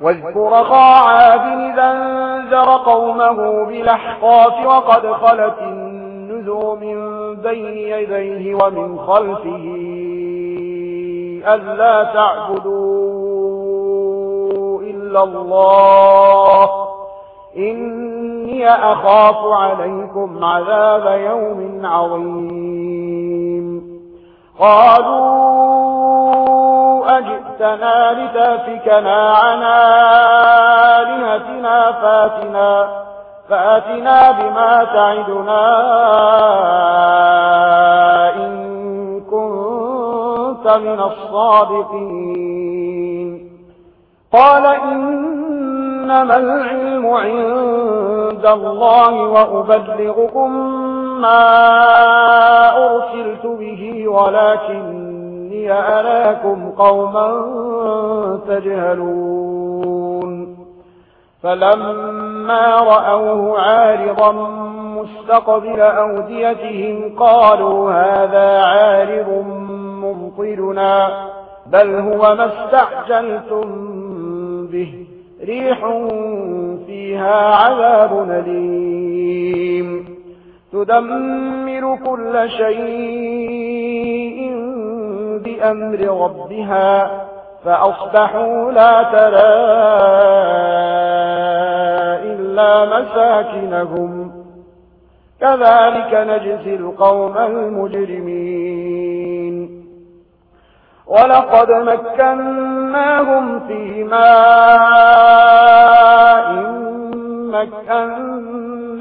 واذكر قاعاد إذا انذر قومه بلحقات وقد خلت النذر من بين يديه ومن خلفه ألا تعبدوا إلا الله إني أخاف عليكم عذاب يوم عظيم قالوا أجئتنا لتافكنا عن آلهتنا فاتنا, فاتنا بما تعدنا إن كنت من الصادقين. قال إنما العلم عند الله وأبلغكم ما أرسلت به ولكن إني أراكم قوما تجهلون. فلما رأوه عارضا مستقبل أوديتهم قالوا هذا عارض مبطلنا بل هو ما استعجلتم به ريح فيها عذاب أليم. تدمر كل شيء بأمر ربها فأصبحوا لا ترى إلا مساكنهم. كذلك نجزي القوم المجرمين. ولقد مكناهم فيما إن مكناهم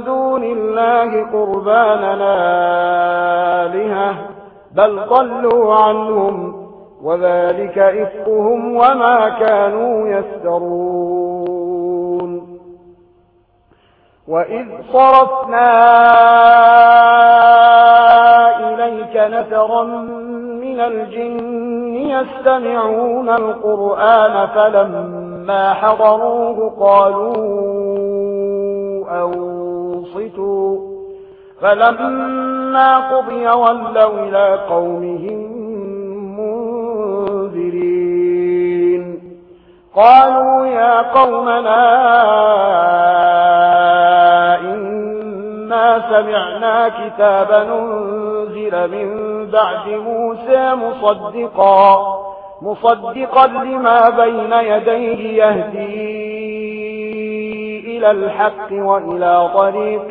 دون الله قربان آلهة بل ضلوا عنهم وذلك إفقهم وما كانوا يسترون وإذ صرفنا إليك نفرا من الجن يستمعون القرآن فلما حضروه قالوا فلما قضي ولوا إلى قومهم منذرين. قالوا يا قومنا إنا سمعنا كتابا ننزل من بعد موسى مصدقا مصدقا لما بين يديه يهدي إلى الحق وإلى طريق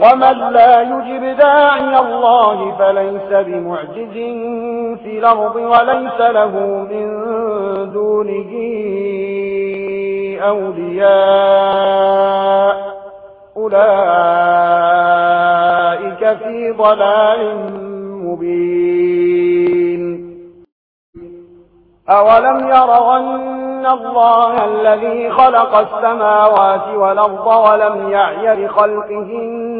ومن لا يجب داعي الله فليس بمعجز في الأرض وليس له من دونه أولياء أولئك في ضلال مبين أولم يرغن الله الذي خلق السماوات والأرض ولم يعي بخلقهن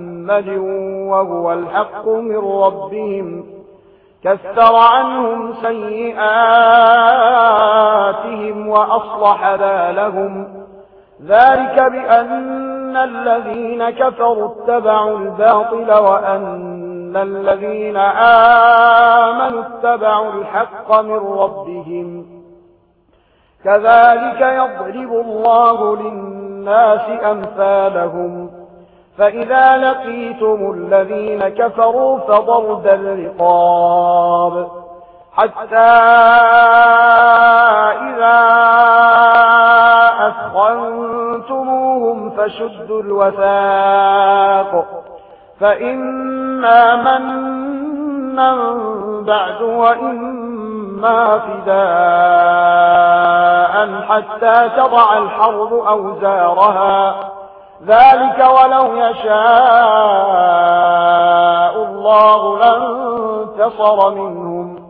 محمد وهو الحق من ربهم. كثر عنهم سيئاتهم وأصلح بالهم. ذلك بأن الذين كفروا اتبعوا الباطل وأن الذين آمنوا اتبعوا الحق من ربهم. كذلك يضرب الله للناس أمثالهم. فإذا لقيتم الذين كفروا فضرب الرقاب حتى إذا أفغنتموهم فشدوا الوثاق فإما من من بعد وإما فداء حتى تضع الحرب أوزارها ذلك ولو يشاء الله لانتصر منهم.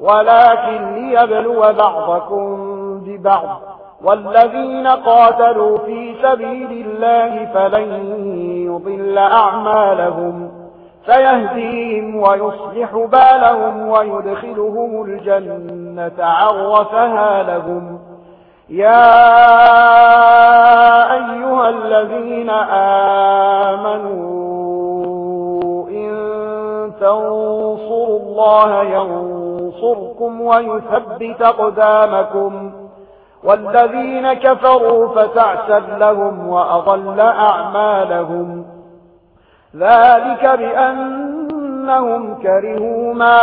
ولكن ليبلو بعضكم ببعض. والذين قاتلوا في سبيل الله فلن يضل أعمالهم. فيهديهم ويصلح بالهم ويدخلهم الجنة عرفها لهم. يا أيها الَّذِينَ آمَنُوا إِن تَنصُرُوا اللَّهَ يَنصُرْكُمْ وَيُثَبِّتْ أَقْدَامَكُمْ وَالَّذِينَ كَفَرُوا فتعسد لَّهُمْ وَأَضَلَّ أَعْمَالَهُمْ ذَلِكَ بِأَنَّهُمْ كَرِهُوا مَا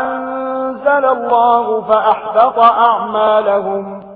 أَنزَلَ اللَّهُ فَأَحْبَطَ أَعْمَالَهُمْ